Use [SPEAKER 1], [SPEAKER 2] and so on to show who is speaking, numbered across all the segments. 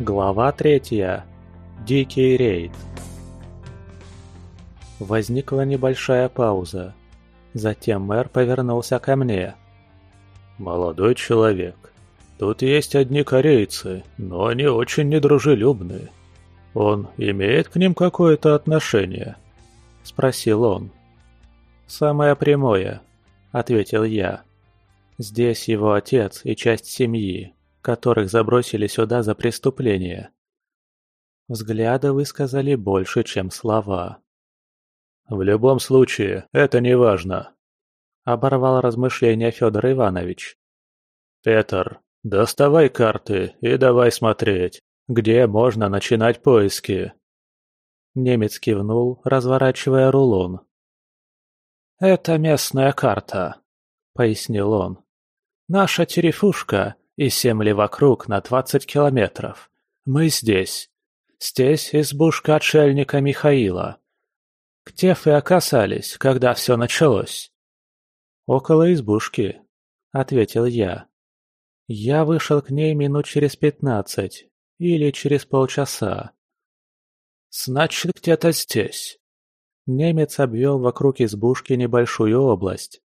[SPEAKER 1] Глава третья. Дикий рейд. Возникла небольшая пауза. Затем мэр повернулся ко мне.
[SPEAKER 2] «Молодой человек, тут есть одни корейцы, но они очень недружелюбны. Он имеет к ним какое-то отношение?» – спросил он.
[SPEAKER 1] «Самое прямое», – ответил я. «Здесь его отец и часть семьи, которых забросили сюда за преступление. Взгляды высказали больше, чем слова.
[SPEAKER 2] «В любом случае, это не важно», — оборвал размышления Федор Иванович. «Петр, доставай карты и давай смотреть, где можно начинать поиски».
[SPEAKER 1] Немец кивнул, разворачивая рулон.
[SPEAKER 3] «Это местная карта», — пояснил он. «Наша терефушка и Если вокруг на двадцать километров. Мы здесь. Здесь избушка отшельника Михаила. Где вы оказались, когда все началось?»
[SPEAKER 1] «Около избушки», — ответил я. Я вышел к ней минут через пятнадцать или через полчаса.
[SPEAKER 3] «Значит, где-то здесь».
[SPEAKER 1] Немец обвел вокруг избушки небольшую область.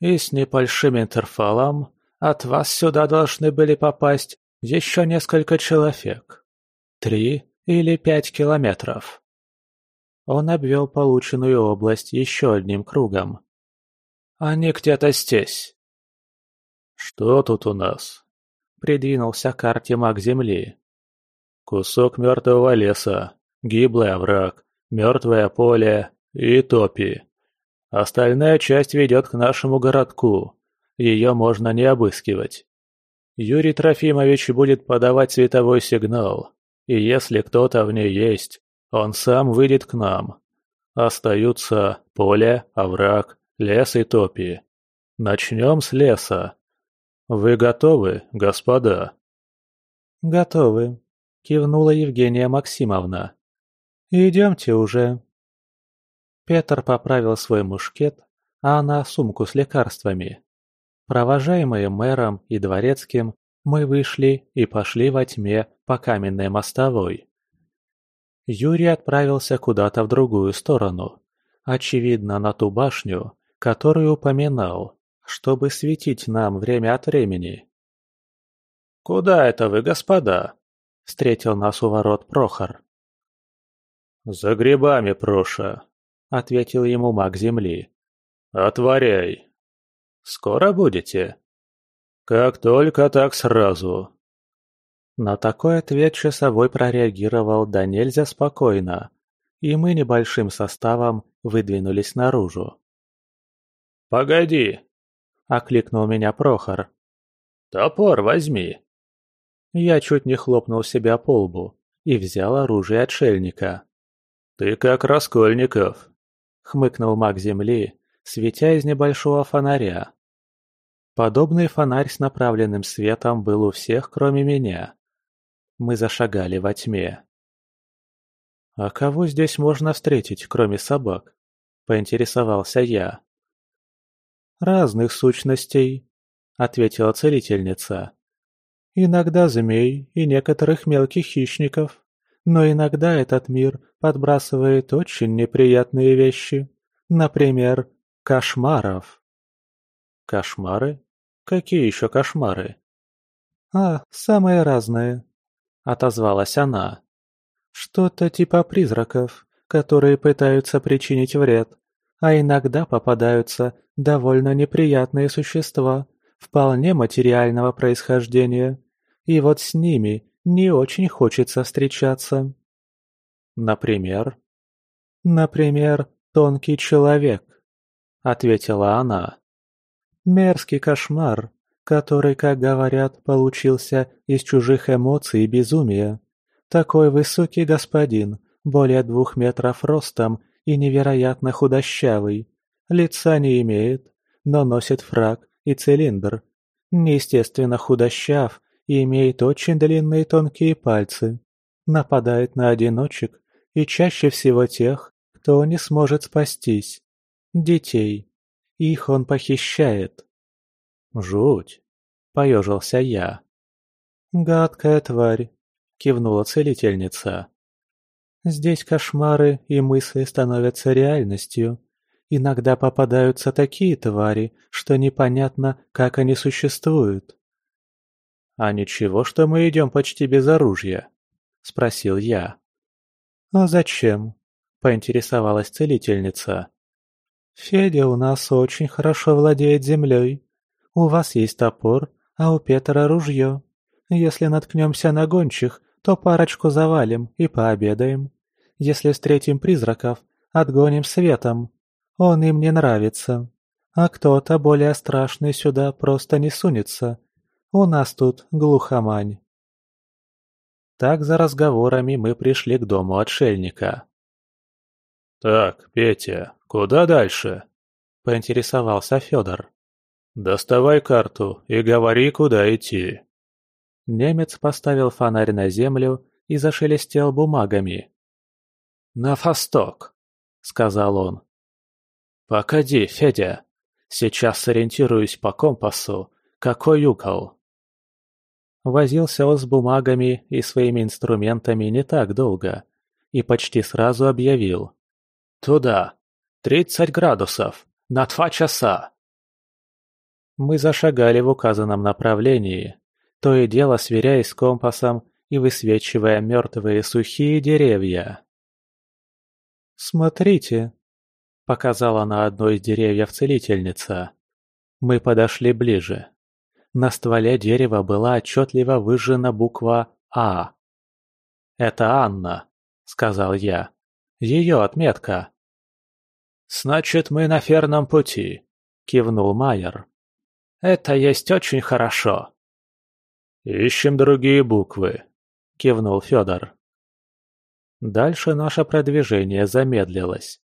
[SPEAKER 3] И с небольшим интервалом от вас сюда должны были попасть еще несколько человек. Три или пять километров.
[SPEAKER 1] Он обвел полученную область еще одним кругом.
[SPEAKER 3] Они где-то здесь.
[SPEAKER 2] Что тут у нас?
[SPEAKER 1] Придвинулся к карте маг земли.
[SPEAKER 2] Кусок мертвого леса, гиблый овраг, мертвое поле и топи. Остальная часть ведет к нашему городку. Ее можно не обыскивать. Юрий Трофимович будет подавать световой сигнал, и если кто-то в ней есть, он сам выйдет к нам. Остаются поле, овраг, лес и топи. Начнем с леса. Вы готовы, господа?
[SPEAKER 1] Готовы, кивнула Евгения Максимовна. Идемте уже. Петр поправил свой мушкет, а она сумку с лекарствами. Провожаемые мэром и дворецким, мы вышли и пошли во тьме по каменной мостовой. Юрий отправился куда-то в другую сторону, очевидно, на ту башню, которую упоминал, чтобы светить нам время от времени.
[SPEAKER 3] «Куда это вы, господа?» — встретил нас у ворот Прохор.
[SPEAKER 2] «За грибами, Проша», — ответил ему маг земли. «Отворяй, Скоро будете? Как только так сразу.
[SPEAKER 1] На такой ответ часовой прореагировал да нельзя спокойно, и мы небольшим составом выдвинулись наружу.
[SPEAKER 2] «Погоди!»
[SPEAKER 1] — окликнул меня Прохор.
[SPEAKER 2] «Топор возьми!»
[SPEAKER 1] Я чуть не хлопнул себя по лбу и взял оружие отшельника.
[SPEAKER 2] «Ты как Раскольников!» — хмыкнул маг земли, светя из небольшого фонаря.
[SPEAKER 1] Подобный фонарь с направленным светом был у всех, кроме меня. Мы зашагали во тьме. «А кого здесь можно встретить, кроме собак?» — поинтересовался я. «Разных сущностей», — ответила целительница. «Иногда змей и некоторых мелких хищников, но иногда этот мир подбрасывает очень неприятные вещи, например, кошмаров».
[SPEAKER 2] «Кошмары?» какие еще кошмары
[SPEAKER 1] а самое разное, отозвалась она что то типа призраков которые пытаются причинить вред а иногда попадаются довольно неприятные существа вполне материального происхождения и вот с ними не очень хочется встречаться
[SPEAKER 2] например
[SPEAKER 1] например тонкий человек ответила она мерзкий кошмар, который, как говорят, получился из чужих эмоций и безумия. Такой высокий господин, более двух метров ростом и невероятно худощавый. Лица не имеет, но носит фраг и цилиндр. Неестественно худощав и имеет очень длинные тонкие пальцы. Нападает на одиночек и чаще всего тех, кто не сможет спастись. Детей. Их он похищает.
[SPEAKER 2] Жуть! — поежился я.
[SPEAKER 1] Гадкая тварь! — кивнула целительница. Здесь кошмары и мысли становятся реальностью. Иногда попадаются такие твари, что непонятно, как они существуют.
[SPEAKER 2] «А ничего, что мы идем почти без оружия?» — спросил я.
[SPEAKER 1] «А зачем?» — поинтересовалась целительница федя у нас очень хорошо владеет землей. У вас есть топор, а у Петра ружье. Если наткнемся на гончих, то парочку завалим и пообедаем. Если встретим призраков, отгоним светом. Он им не нравится. А кто-то более страшный сюда просто не сунется. У нас тут глухомань.
[SPEAKER 2] Так за разговорами мы пришли к дому отшельника. «Так, Петя, Куда дальше?» — поинтересовался Федор. «Доставай карту и говори, куда идти».
[SPEAKER 1] Немец поставил фонарь на землю и зашелестел бумагами.
[SPEAKER 2] «На Фасток, — сказал он. Покади, Федя, сейчас сориентируюсь по компасу, какой угол?»
[SPEAKER 1] Возился он с бумагами и своими инструментами не так долго и почти сразу объявил.
[SPEAKER 2] «Туда!» тридцать градусов! На два часа!»
[SPEAKER 1] Мы зашагали в указанном направлении, то и дело сверяясь с компасом и высвечивая мертвые сухие деревья. «Смотрите!» — показала на одно из деревьев целительница. Мы подошли ближе. На стволе дерева была отчетливо выжжена буква «А». «Это Анна», — сказал я. «Ее отметка».
[SPEAKER 2] Значит, мы на ферном пути, кивнул Майер. Это есть очень хорошо. Ищем другие буквы, кивнул Федор.
[SPEAKER 1] Дальше наше продвижение замедлилось.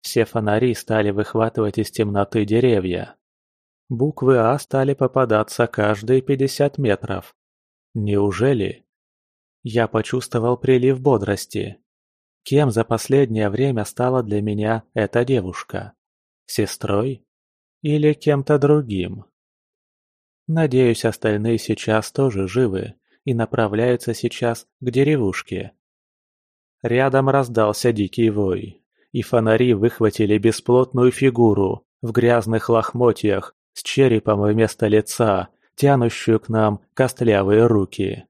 [SPEAKER 1] Все фонари стали выхватывать из темноты деревья. Буквы А стали попадаться каждые 50 метров. Неужели? Я почувствовал прилив бодрости кем за последнее время стала для меня эта девушка? Сестрой? Или кем-то другим? Надеюсь, остальные сейчас тоже живы и направляются сейчас к деревушке. Рядом раздался дикий вой, и фонари выхватили бесплотную фигуру в грязных лохмотьях с черепом вместо лица, тянущую к нам костлявые руки.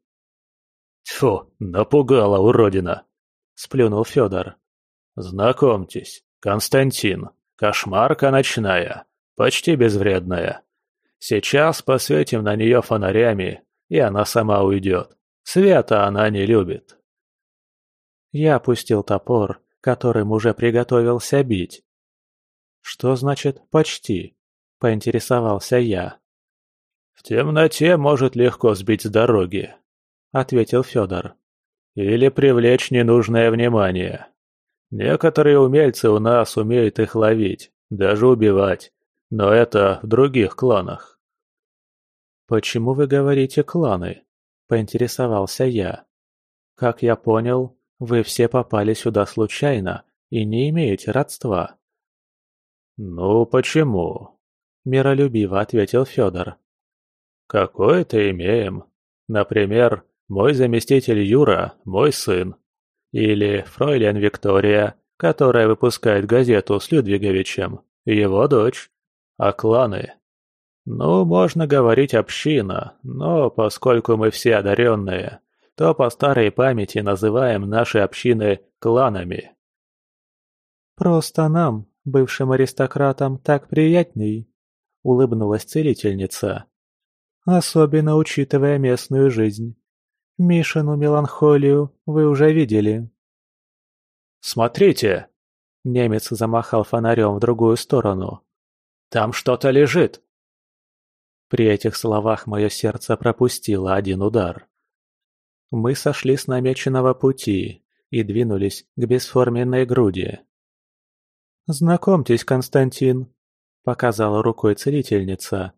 [SPEAKER 2] «Тьфу, напугала уродина!» сплюнул Федор. «Знакомьтесь, Константин, кошмарка ночная, почти безвредная. Сейчас посветим на нее фонарями, и она сама уйдет. Света она не любит».
[SPEAKER 1] Я опустил топор, которым уже приготовился бить. «Что значит «почти»?» — поинтересовался я.
[SPEAKER 2] «В темноте может легко сбить с дороги», — ответил Федор или привлечь ненужное внимание. Некоторые умельцы у нас умеют их ловить, даже убивать, но это в других кланах.
[SPEAKER 1] «Почему вы говорите «кланы»?» – поинтересовался я. «Как я понял, вы все попали сюда случайно и не имеете родства».
[SPEAKER 2] «Ну почему?» – миролюбиво ответил Федор. «Какое-то имеем. Например, мой заместитель Юра, мой сын. Или фройлен Виктория, которая выпускает газету с Людвиговичем, его дочь. А кланы? Ну, можно говорить община, но поскольку мы все одаренные, то по старой памяти называем наши общины кланами.
[SPEAKER 1] Просто нам, бывшим аристократам, так приятней, улыбнулась целительница. Особенно учитывая местную жизнь. Мишину меланхолию вы уже видели.
[SPEAKER 2] «Смотрите!» Немец замахал фонарем в другую сторону. «Там что-то лежит!»
[SPEAKER 1] При этих словах мое сердце пропустило один удар. Мы сошли с намеченного пути и двинулись к бесформенной груди. «Знакомьтесь, Константин», — показала рукой целительница.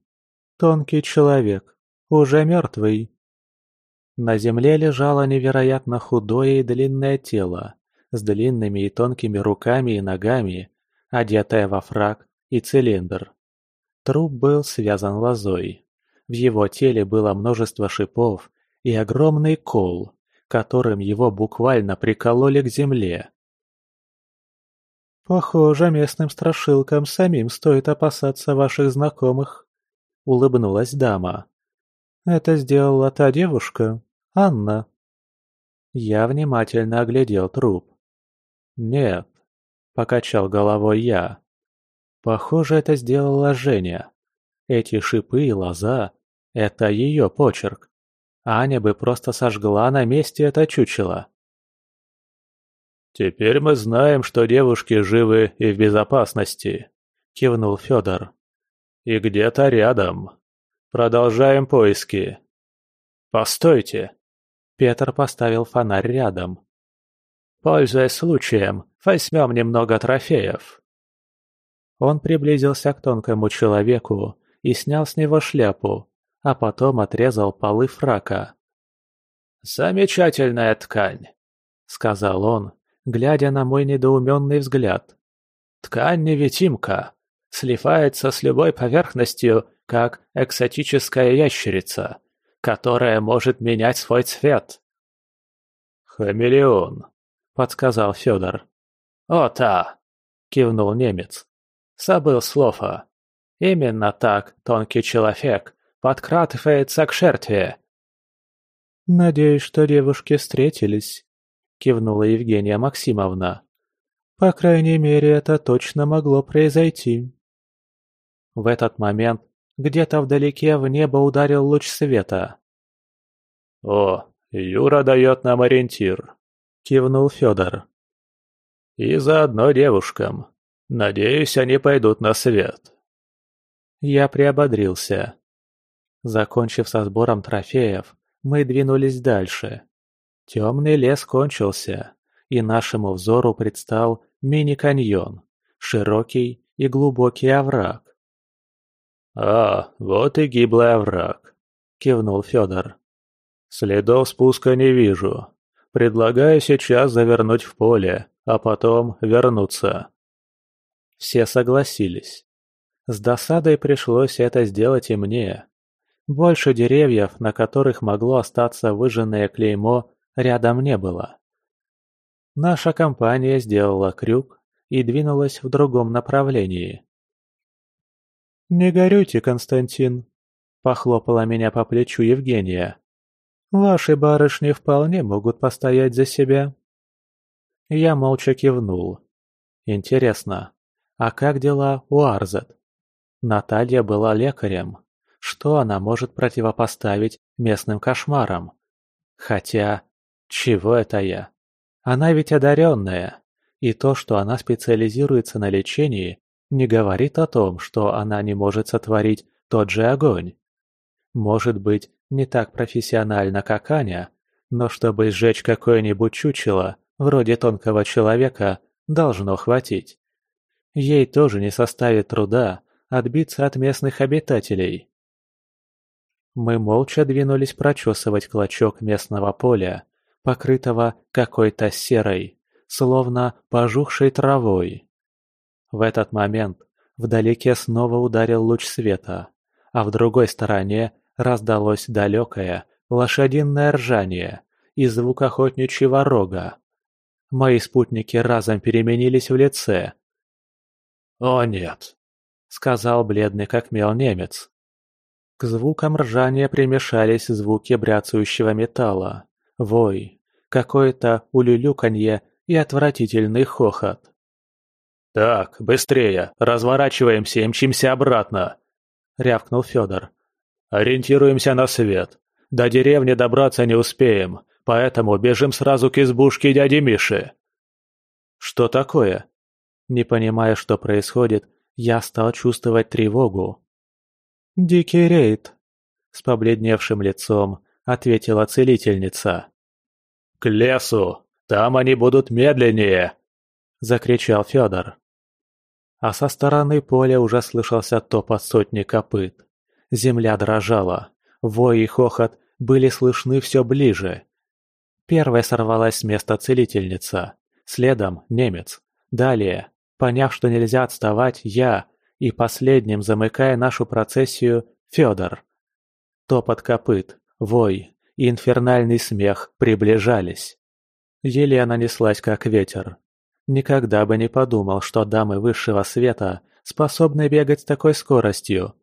[SPEAKER 1] «Тонкий человек, уже мертвый». На земле лежало невероятно худое и длинное тело, с длинными и тонкими руками и ногами, одетое во фраг и цилиндр. Труп был связан лозой. В его теле было множество шипов и огромный кол, которым его буквально прикололи к земле. «Похоже, местным страшилкам самим стоит опасаться ваших знакомых», — улыбнулась дама. «Это сделала та девушка, Анна. Я внимательно оглядел труп. «Нет», — покачал головой я. «Похоже, это сделала Женя. Эти шипы и лоза — это ее почерк. Аня бы просто сожгла на месте это чучело».
[SPEAKER 2] «Теперь мы знаем, что девушки живы и в безопасности», — кивнул Федор. «И где-то рядом. Продолжаем поиски».
[SPEAKER 1] «Постойте!» Петр поставил фонарь рядом. «Пользуясь случаем, возьмем немного трофеев». Он приблизился к тонкому человеку и снял с него шляпу, а потом отрезал полы фрака. «Замечательная ткань», — сказал он, глядя на мой недоуменный взгляд. «Ткань невидимка, сливается с любой поверхностью, как экзотическая ящерица которая может менять свой цвет.
[SPEAKER 2] «Хамелеон», — подсказал Федор.
[SPEAKER 1] «О, та!» — кивнул немец. «Забыл слово. Именно так тонкий человек подкратывается к жертве». «Надеюсь, что девушки встретились», — кивнула Евгения Максимовна. «По крайней мере, это точно могло произойти». В этот момент где-то вдалеке в небо ударил луч света.
[SPEAKER 2] «О, Юра дает нам ориентир», — кивнул Федор. «И заодно девушкам. Надеюсь, они пойдут на свет».
[SPEAKER 1] Я приободрился. Закончив со сбором трофеев, мы двинулись дальше. Темный лес кончился, и нашему взору предстал мини-каньон, широкий и глубокий овраг.
[SPEAKER 2] А, вот и гиблая враг», — кивнул Федор. «Следов спуска не вижу. Предлагаю сейчас завернуть в поле, а потом вернуться».
[SPEAKER 1] Все согласились. С досадой пришлось это сделать и мне. Больше деревьев, на которых могло остаться выжженное клеймо, рядом не было. Наша компания сделала крюк и двинулась в другом направлении. Не горюйте, Константин. Похлопала меня по плечу Евгения. Ваши барышни вполне могут постоять за себя. Я молча кивнул. Интересно, а как дела у Арзет? Наталья была лекарем. Что она может противопоставить местным кошмарам? Хотя, чего это я? Она ведь одаренная, и то, что она специализируется на лечении, не говорит о том, что она не может сотворить тот же огонь. Может быть, не так профессионально, как Аня, но чтобы сжечь какое-нибудь чучело, вроде тонкого человека, должно хватить. Ей тоже не составит труда отбиться от местных обитателей. Мы молча двинулись прочесывать клочок местного поля, покрытого какой-то серой, словно пожухшей травой. В этот момент вдалеке снова ударил луч света, а в другой стороне раздалось далекое лошадиное ржание и звук охотничьего рога. Мои спутники разом переменились в лице.
[SPEAKER 2] «О нет!» — сказал бледный как мел немец.
[SPEAKER 1] К звукам ржания примешались звуки бряцающего металла, вой, какое-то улюлюканье и отвратительный хохот
[SPEAKER 2] так быстрее разворачиваемся и мчимся обратно рявкнул федор ориентируемся на свет до деревни добраться не успеем поэтому бежим сразу к избушке дяди миши
[SPEAKER 1] что такое не понимая что происходит я стал чувствовать тревогу дикий рейд с побледневшим лицом ответила целительница
[SPEAKER 2] к лесу там они будут медленнее закричал федор
[SPEAKER 1] а со стороны поля уже слышался топот сотни копыт. Земля дрожала. Вой и хохот были слышны все ближе. Первая сорвалась с места целительница. Следом — немец. Далее, поняв, что нельзя отставать, я. И последним, замыкая нашу процессию, Федор. Топот копыт, вой и инфернальный смех приближались. Елена неслась, как ветер, никогда бы не подумал, что дамы высшего света способны бегать с такой скоростью.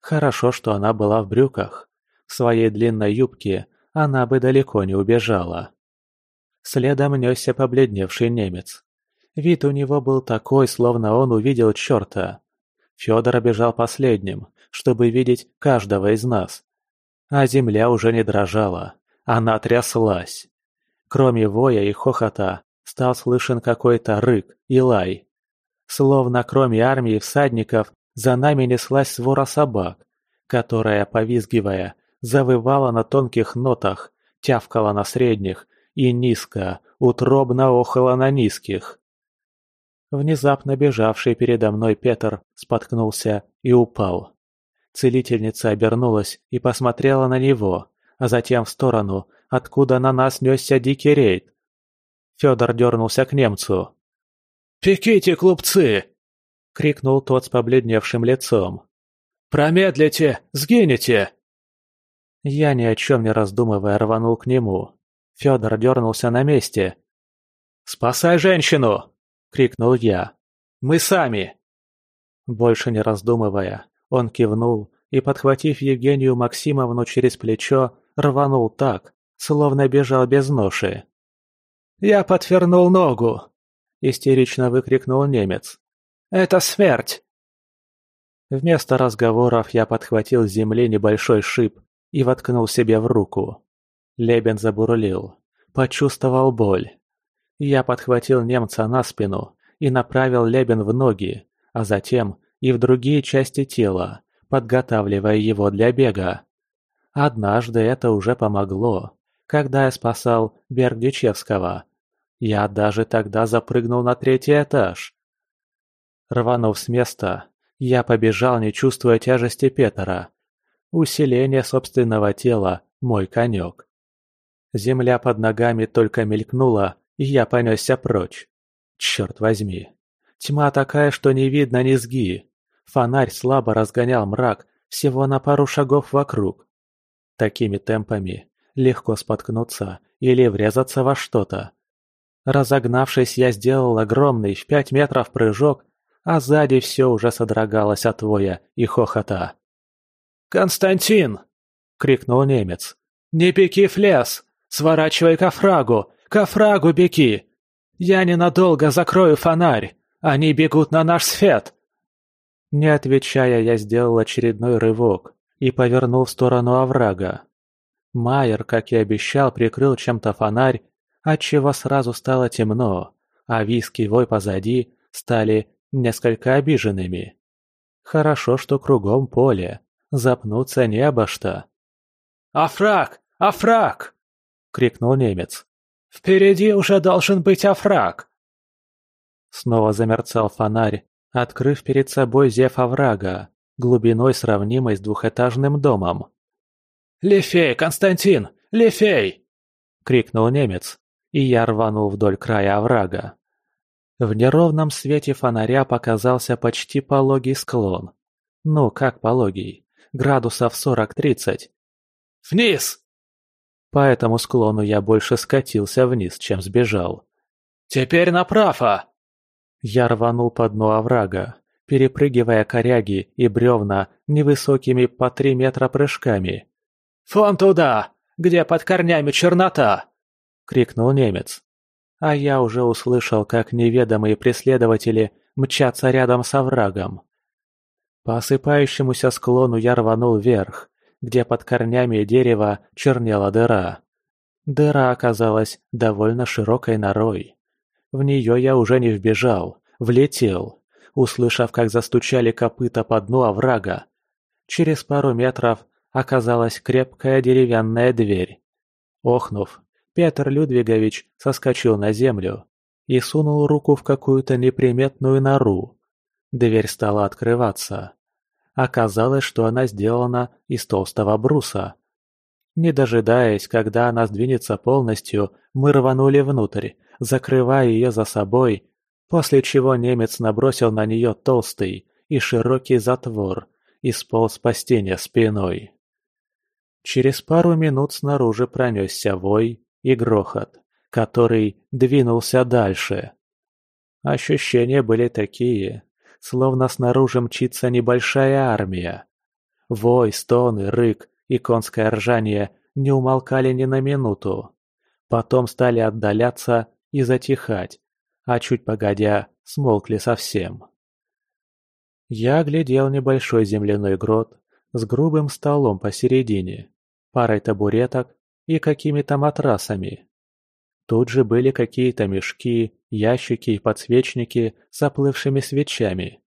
[SPEAKER 1] Хорошо, что она была в брюках. В своей длинной юбке она бы далеко не убежала. Следом нёсся побледневший немец. Вид у него был такой, словно он увидел чёрта. Фёдор бежал последним, чтобы видеть каждого из нас. А земля уже не дрожала, она тряслась. Кроме воя и хохота, стал слышен какой-то рык и лай. Словно кроме армии всадников, за нами неслась свора собак, которая, повизгивая, завывала на тонких нотах, тявкала на средних и низко, утробно охала на низких. Внезапно бежавший передо мной Петр споткнулся и упал. Целительница обернулась и посмотрела на него, а затем в сторону, откуда на нас несся дикий рейд. Фёдор дернулся к немцу.
[SPEAKER 3] «Пеките, клубцы! — крикнул тот с побледневшим лицом. «Промедлите! Сгинете!»
[SPEAKER 1] Я ни о чем не раздумывая рванул к нему. Федор дернулся на месте.
[SPEAKER 3] «Спасай женщину!» — крикнул я. «Мы сами!»
[SPEAKER 1] Больше не раздумывая, он кивнул и, подхватив Евгению Максимовну через плечо, рванул так, словно бежал без ноши.
[SPEAKER 3] Я подвернул ногу!
[SPEAKER 1] — истерично выкрикнул немец.
[SPEAKER 3] «Это смерть!»
[SPEAKER 1] Вместо разговоров я подхватил с земли небольшой шип и воткнул себе в руку. Лебен забурлил, почувствовал боль. Я подхватил немца на спину и направил лебен в ноги, а затем и в другие части тела, подготавливая его для бега. Однажды это уже помогло когда я спасал Бердичевского. Я даже тогда запрыгнул на третий этаж. Рванув с места, я побежал, не чувствуя тяжести Петра. Усиление собственного тела – мой конек. Земля под ногами только мелькнула, и я понесся прочь. Черт возьми. Тьма такая, что не видно низги. Фонарь слабо разгонял мрак всего на пару шагов вокруг. Такими темпами легко споткнуться или врезаться во что-то. Разогнавшись, я сделал огромный в пять метров прыжок, а сзади все уже содрогалось от воя и хохота.
[SPEAKER 3] «Константин!» — крикнул немец. «Не беги в лес! Сворачивай ко фрагу! Ко фрагу беги! Я ненадолго закрою фонарь! Они бегут на наш свет!»
[SPEAKER 1] Не отвечая, я сделал очередной рывок и повернул в сторону оврага. Майер, как и обещал, прикрыл чем-то фонарь, отчего сразу стало темно, а виски вой позади стали несколько обиженными. Хорошо, что кругом поле, запнуться не обо что.
[SPEAKER 3] «Афраг! Афраг!» — крикнул немец. «Впереди уже должен быть Афраг!»
[SPEAKER 1] Снова замерцал фонарь, открыв перед собой зев оврага, глубиной сравнимой с двухэтажным домом.
[SPEAKER 3] «Лефей, Константин! Лефей!» — крикнул немец, и я рванул вдоль края оврага.
[SPEAKER 1] В неровном свете фонаря показался почти пологий склон. Ну, как пологий? Градусов сорок-тридцать.
[SPEAKER 3] «Вниз!»
[SPEAKER 1] По этому склону я больше скатился вниз, чем сбежал.
[SPEAKER 3] «Теперь направо!»
[SPEAKER 1] Я рванул по дну оврага, перепрыгивая коряги и бревна невысокими по три метра прыжками.
[SPEAKER 3] «Фон туда! Где под корнями чернота!»
[SPEAKER 1] — крикнул немец. А я уже услышал, как неведомые преследователи мчатся рядом со врагом. По осыпающемуся склону я рванул вверх, где под корнями дерева чернела дыра. Дыра оказалась довольно широкой норой. В нее я уже не вбежал, влетел, услышав, как застучали копыта по дну оврага. Через пару метров Оказалась крепкая деревянная дверь. Охнув, Петр Людвигович соскочил на землю и сунул руку в какую-то неприметную нору. Дверь стала открываться. Оказалось, что она сделана из толстого бруса. Не дожидаясь, когда она сдвинется полностью, мы рванули внутрь, закрывая ее за собой, после чего немец набросил на нее толстый и широкий затвор и сполз по стене спиной. Через пару минут снаружи пронесся вой и грохот, который двинулся дальше. Ощущения были такие, словно снаружи мчится небольшая армия. Вой, стоны, рык и конское ржание не умолкали ни на минуту. Потом стали отдаляться и затихать, а чуть погодя смолкли совсем. Я глядел небольшой земляной грот с грубым столом посередине парой табуреток и какими-то матрасами. Тут же были какие-то мешки, ящики и подсвечники с оплывшими свечами.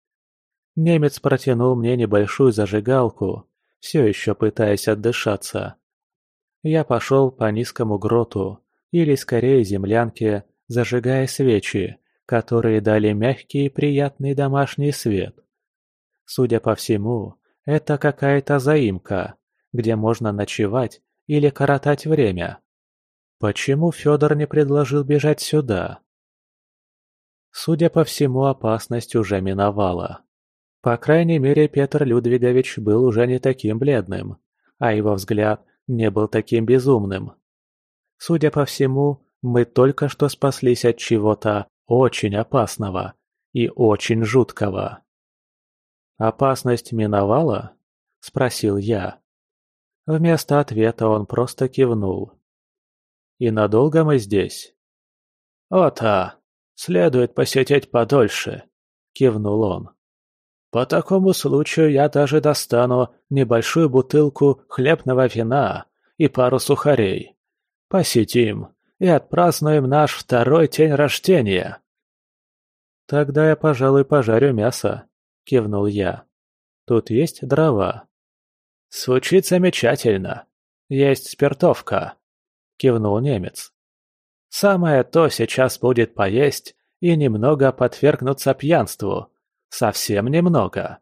[SPEAKER 1] Немец протянул мне небольшую зажигалку, все еще пытаясь отдышаться. Я пошел по низкому гроту, или скорее землянке, зажигая свечи, которые дали мягкий и приятный домашний свет. Судя по всему, это какая-то заимка, где можно ночевать или коротать время. Почему Федор не предложил бежать сюда? Судя по всему, опасность уже миновала. По крайней мере, Петр Людвигович был уже не таким бледным, а его взгляд не был таким безумным. Судя по всему, мы только что спаслись от чего-то очень опасного и очень жуткого. «Опасность миновала?» – спросил я вместо ответа он просто кивнул. «И надолго мы здесь?»
[SPEAKER 3] «О-та! Следует посетить подольше!» — кивнул он. «По такому случаю я даже достану небольшую бутылку хлебного вина и пару сухарей. Посетим и отпразднуем наш второй день рождения!»
[SPEAKER 1] «Тогда я, пожалуй, пожарю мясо», — кивнул я. «Тут есть дрова?»
[SPEAKER 3] «Случится замечательно. Есть спиртовка», — кивнул немец. «Самое то сейчас будет поесть и немного подвергнуться пьянству. Совсем немного.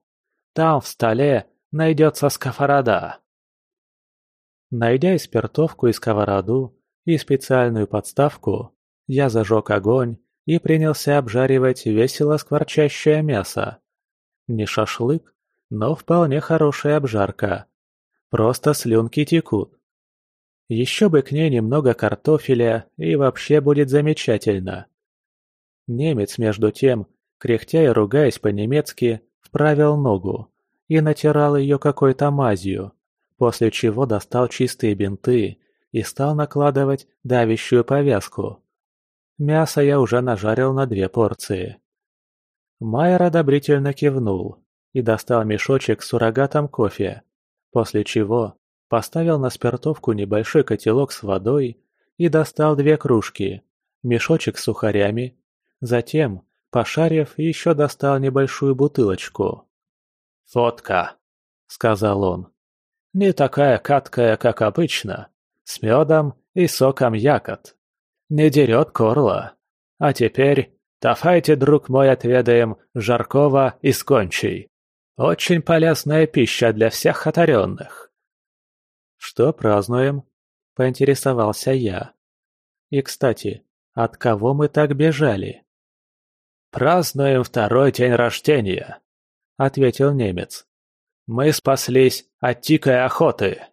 [SPEAKER 3] Там в столе найдется сковорода».
[SPEAKER 1] Найдя и спиртовку, и сковороду, и специальную подставку, я зажег огонь и принялся обжаривать весело скворчащее мясо. Не шашлык, но вполне хорошая обжарка, Просто слюнки текут. Еще бы к ней немного картофеля, и вообще будет замечательно. Немец, между тем, кряхтя и ругаясь по-немецки, вправил ногу и натирал ее какой-то мазью, после чего достал чистые бинты и стал накладывать давящую повязку. Мясо я уже нажарил на две порции. Майер одобрительно кивнул и достал мешочек с суррогатом кофе, после чего поставил на спиртовку небольшой котелок с водой и достал две кружки, мешочек с сухарями, затем, пошарив, еще достал небольшую бутылочку.
[SPEAKER 3] «Фотка», — сказал он, — «не такая каткая, как обычно, с медом и соком якот. Не дерет горло. А теперь давайте, друг мой, отведаем жаркого и кончей». Очень полезная пища для всех одаренных.
[SPEAKER 1] Что празднуем? Поинтересовался я. И, кстати, от кого мы так бежали?
[SPEAKER 3] Празднуем второй день рождения, ответил немец. Мы спаслись от дикой охоты.